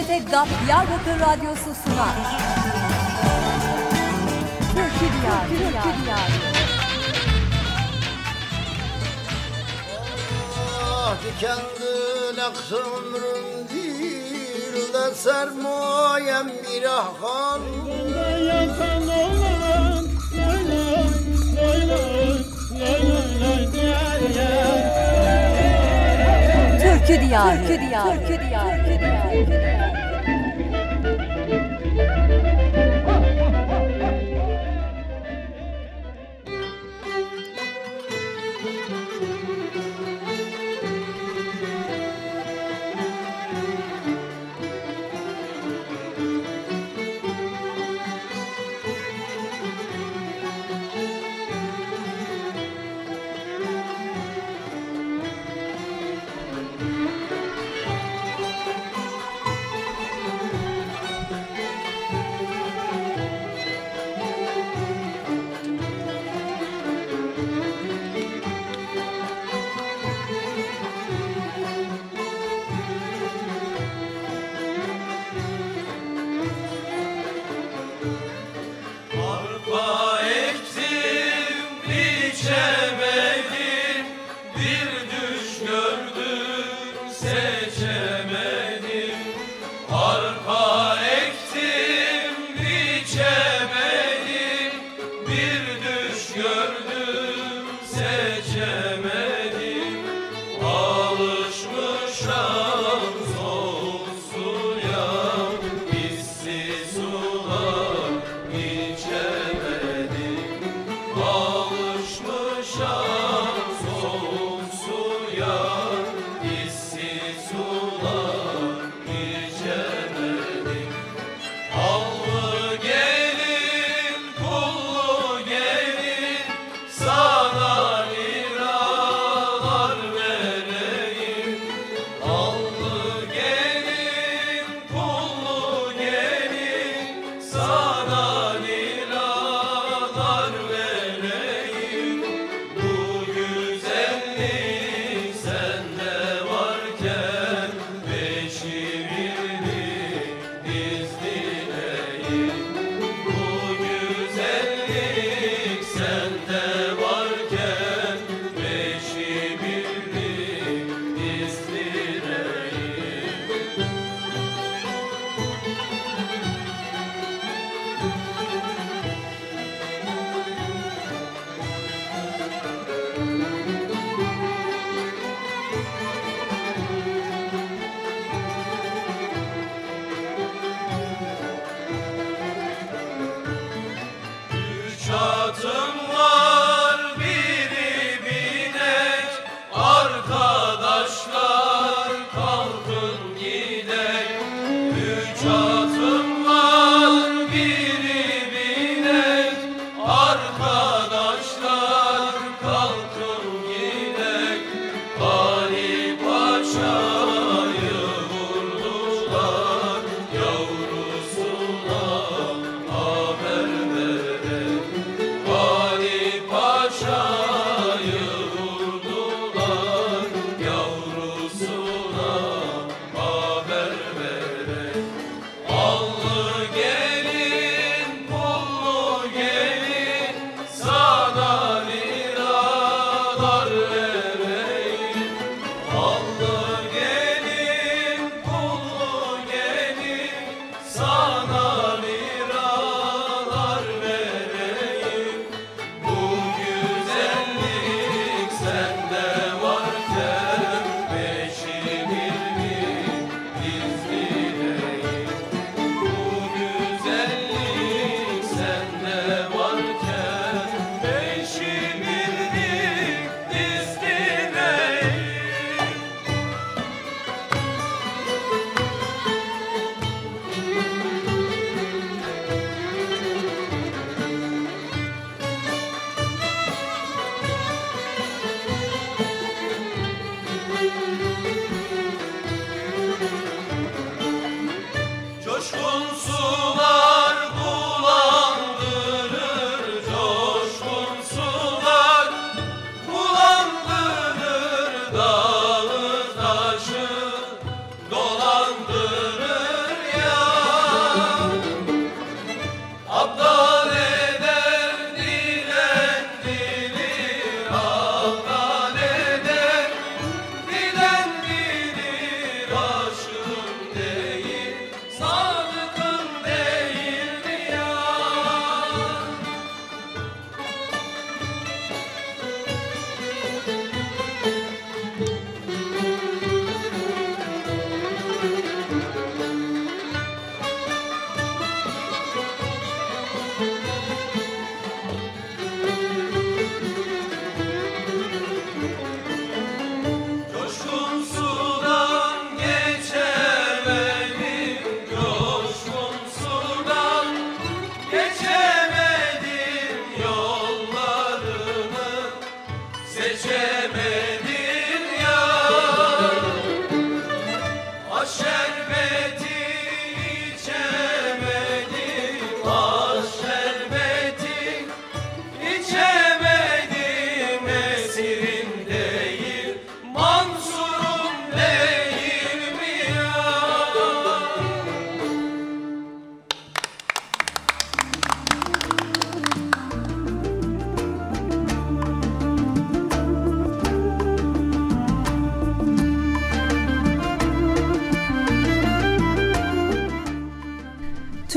TRT GAP Diyarbakır Radyosu sunar. Türkü Diyarı. Türkü Diyarı. Ah dikenli ömrüm değil de sermayem bir ahal. Bunda olan Türkü Diyarı. Türkü Diyarı. Türkü Diyarı. Türkü Diyarı.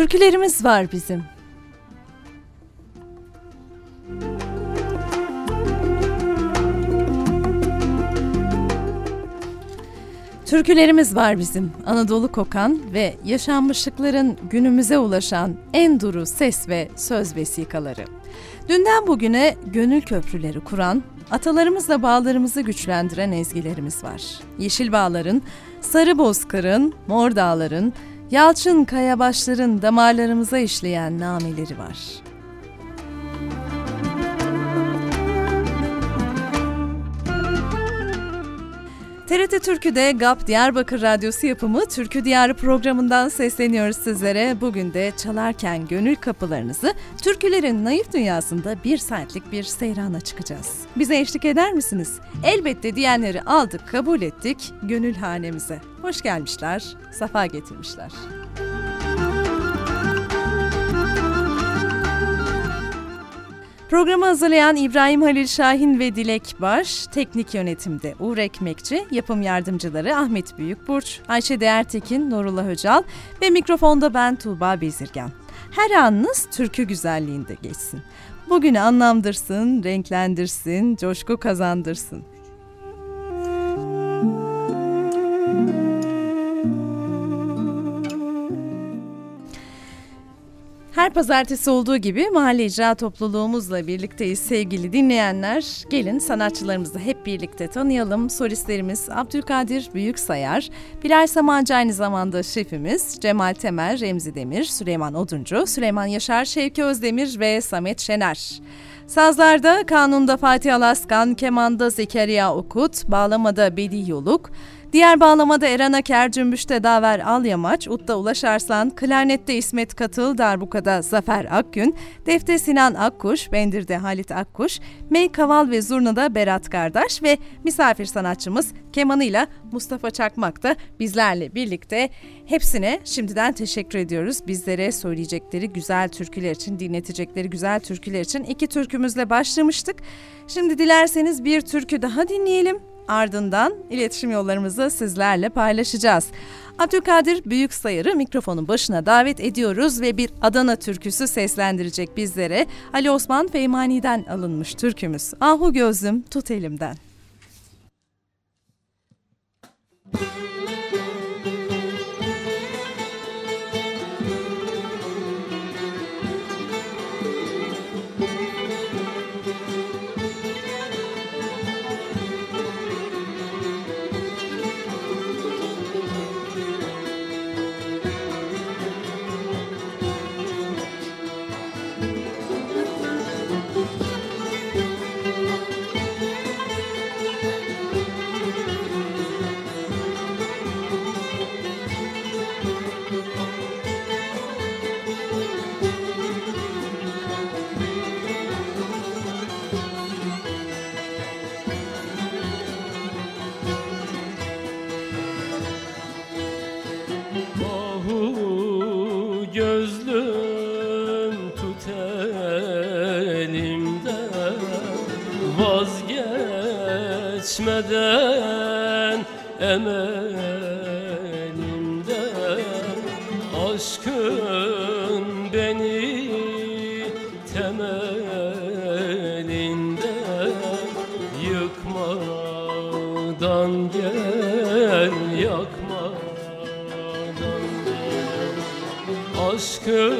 Türkülerimiz var bizim. Türkülerimiz var bizim Anadolu kokan ve yaşanmışlıkların günümüze ulaşan en duru ses ve söz vesikaları. Dünden bugüne gönül köprüleri kuran, atalarımızla bağlarımızı güçlendiren ezgilerimiz var. Yeşil Bağlar'ın, Sarı Bozkır'ın, Mor Dağlar'ın, Yalçın Kayabaşlar'ın damarlarımıza işleyen nameleri var. TRT Türkü'de GAP Diyarbakır Radyosu yapımı Türkü Diyarı programından sesleniyoruz sizlere. Bugün de çalarken gönül kapılarınızı türkülerin naif dünyasında bir saatlik bir seyrana çıkacağız. Bize eşlik eder misiniz? Elbette diyenleri aldık, kabul ettik gönül hanemize. Hoş gelmişler, safa getirmişler. Programı hazırlayan İbrahim Halil Şahin ve Dilek Baş, teknik yönetimde Uğur Ekmekçi, yapım yardımcıları Ahmet Büyükburç, Ayşe Değertekin, Nurullah Öcal ve mikrofonda ben Tuğba Bezirgen. Her anınız türkü güzelliğinde geçsin. Bugünü anlamdırsın, renklendirsin, coşku kazandırsın. Her pazartesi olduğu gibi mahalle icra topluluğumuzla birlikteyiz sevgili dinleyenler. Gelin sanatçılarımızı hep birlikte tanıyalım. Solistlerimiz Abdülkadir Büyüksayar, Bilal Samancı aynı zamanda şefimiz, Cemal Temel, Remzi Demir, Süleyman Oduncu, Süleyman Yaşar, Şevki Özdemir ve Samet Şener. Sazlarda Kanun'da Fatih Alaskan, Keman'da Zekeriya Okut, Bağlama'da Bedi Yoluk, Diğer bağlamada Eren Aker, Cümbüş'te Daver Alyamaç, Utta Ulaş Arslan, Klarnette İsmet Katıl, Darbuka'da Zafer Akgün, Defte Sinan Akkuş, Bendir'de Halit Akkuş, Mey Kaval ve Zurna'da Berat Kardeş ve misafir sanatçımız kemanıyla Mustafa Çakmak da bizlerle birlikte. Hepsine şimdiden teşekkür ediyoruz. Bizlere söyleyecekleri güzel türküler için, dinletecekleri güzel türküler için iki türkümüzle başlamıştık. Şimdi dilerseniz bir türkü daha dinleyelim. Ardından iletişim yollarımızı sizlerle paylaşacağız. Abdülkadir Büyüksayar'ı mikrofonun başına davet ediyoruz ve bir Adana türküsü seslendirecek bizlere. Ali Osman Feymani'den alınmış türkümüz. Ahu gözlüm tut elimden. Müzik emelimden aşkın beni temelinden yıkmadan gel yakmadan gel. Aşkın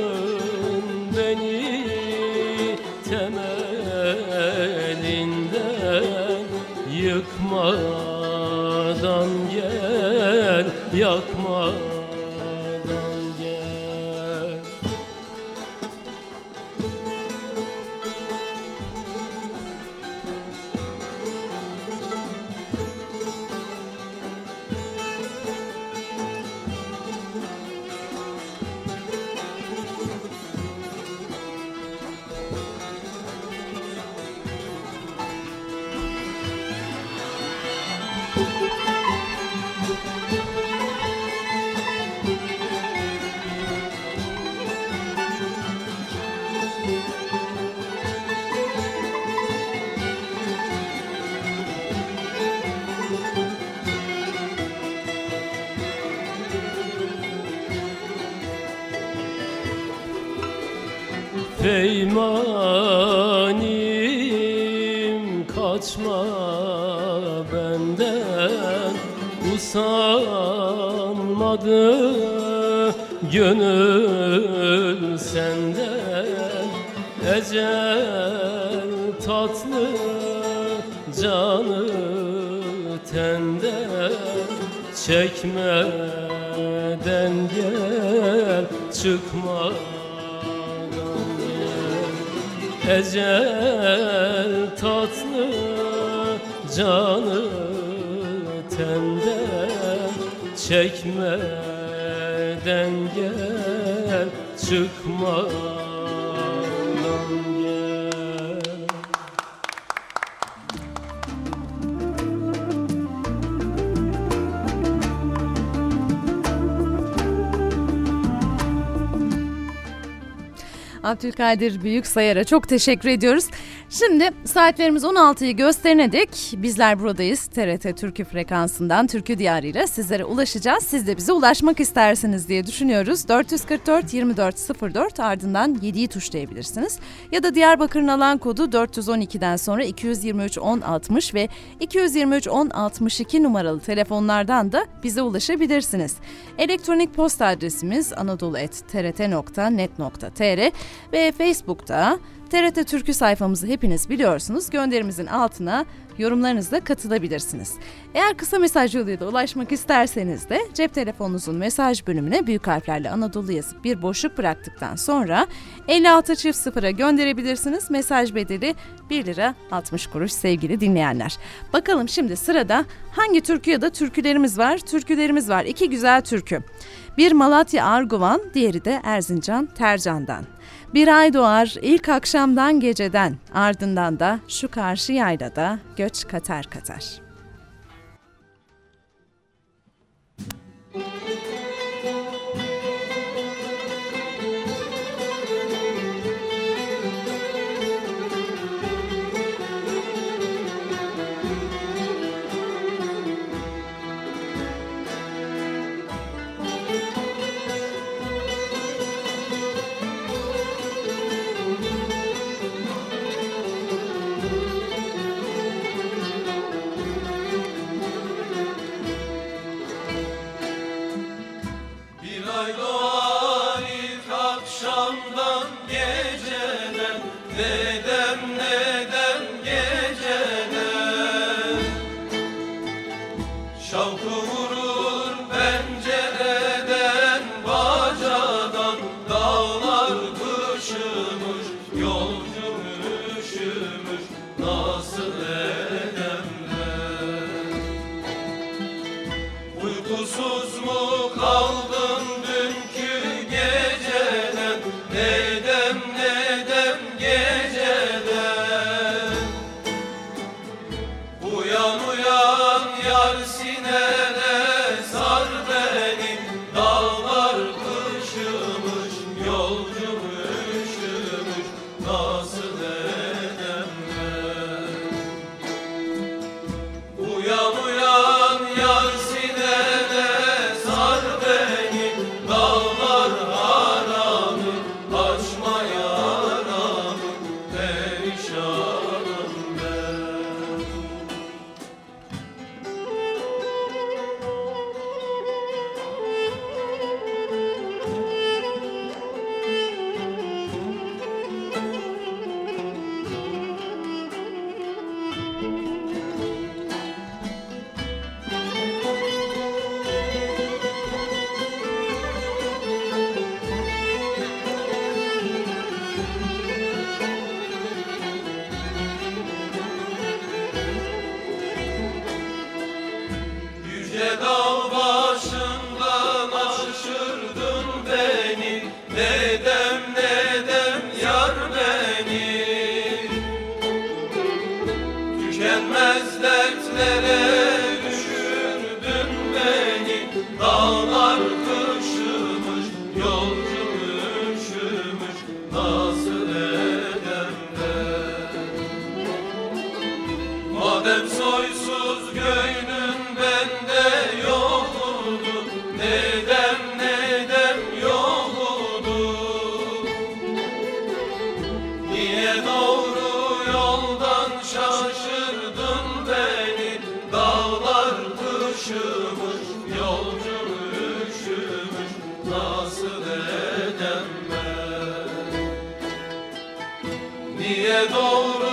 peymanim kaçma benden. Usanmadı gönül senden. Ecel tatlı canı tenden. Çekmeden gel gel ecel tatlı canı tenden çekmeden gel çıkmadan Abdülkadir Büyüksayar'a çok teşekkür ediyoruz. Şimdi saatlerimiz 16'yı gösterene dek bizler buradayız. TRT Türkü frekansından Türkü Diyarı'yla sizlere ulaşacağız. Siz de bize ulaşmak istersiniz diye düşünüyoruz. 444 2404 ardından 7'yi tuşlayabilirsiniz. Ya da Diyarbakır'ın alan kodu 412'den sonra 223 1060 ve 223 1062 numaralı telefonlardan da bize ulaşabilirsiniz. Elektronik posta adresimiz anadolu.trt.net.tr ve Facebook'ta TRT Türkü sayfamızı hepiniz biliyorsunuz. Gönderimizin altına yorumlarınızla katılabilirsiniz. Eğer kısa mesaj yoluyla ulaşmak isterseniz de cep telefonunuzun mesaj bölümüne büyük harflerle Anadolu yazıp bir boşluk bıraktıktan sonra 56 çift sıfıra gönderebilirsiniz. Mesaj bedeli 1 lira 60 kuruş sevgili dinleyenler. Bakalım şimdi sırada hangi türkü ya da türkülerimiz var? Türkülerimiz var. İki güzel türkü. Bir Malatya Arguvan, diğeri de Erzincan Tercan'dan. Bir ay doğar ilk akşamdan geceden, ardından da şu karşı yaylada göç katar katar. niye doğru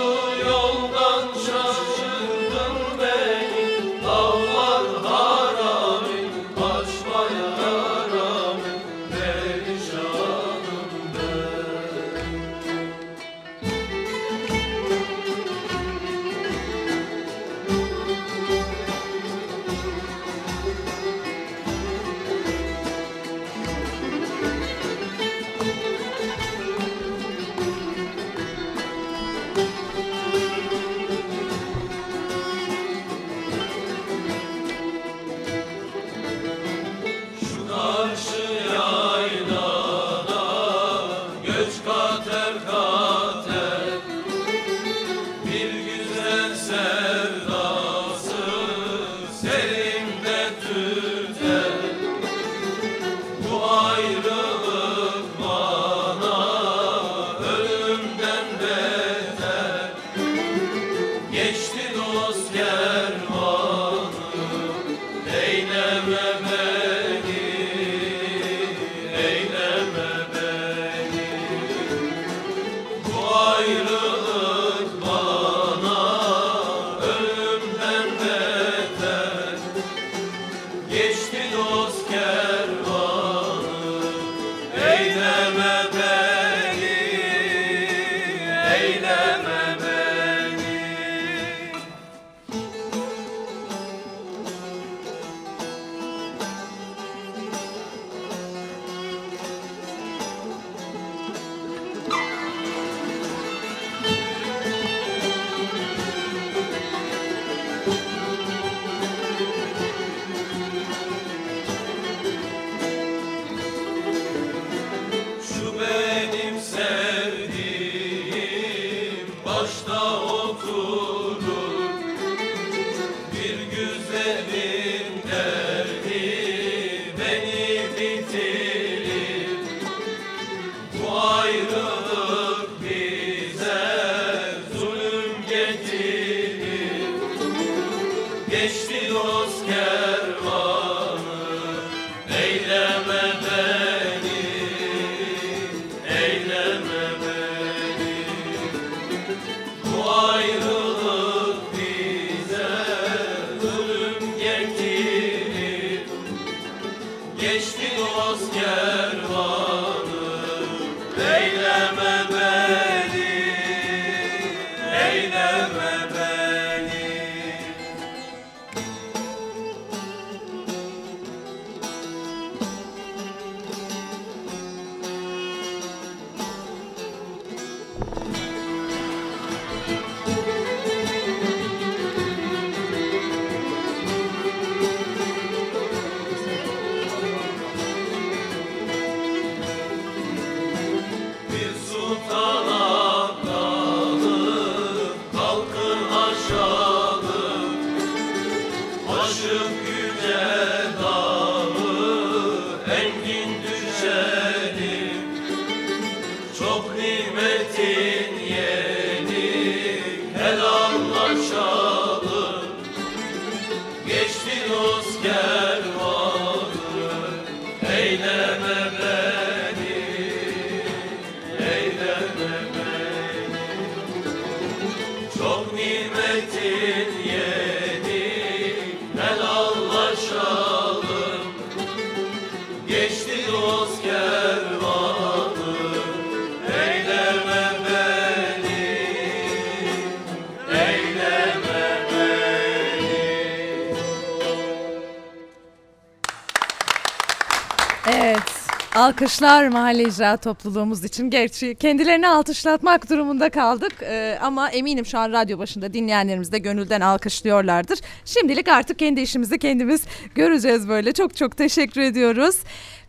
alkışlar mahalle icra topluluğumuz için. Gerçi kendilerini alkışlatmak durumunda kaldık ee, ama eminim şu an radyo başında dinleyenlerimiz de gönülden alkışlıyorlardır. Şimdilik artık kendi işimizi kendimiz göreceğiz böyle. Çok çok teşekkür ediyoruz.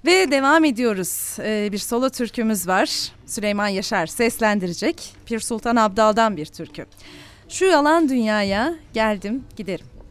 Ve devam ediyoruz. Ee, bir solo türkümüz var. Süleyman Yaşar seslendirecek. Pir Sultan Abdal'dan bir türkü. Şu yalan dünyaya geldim giderim.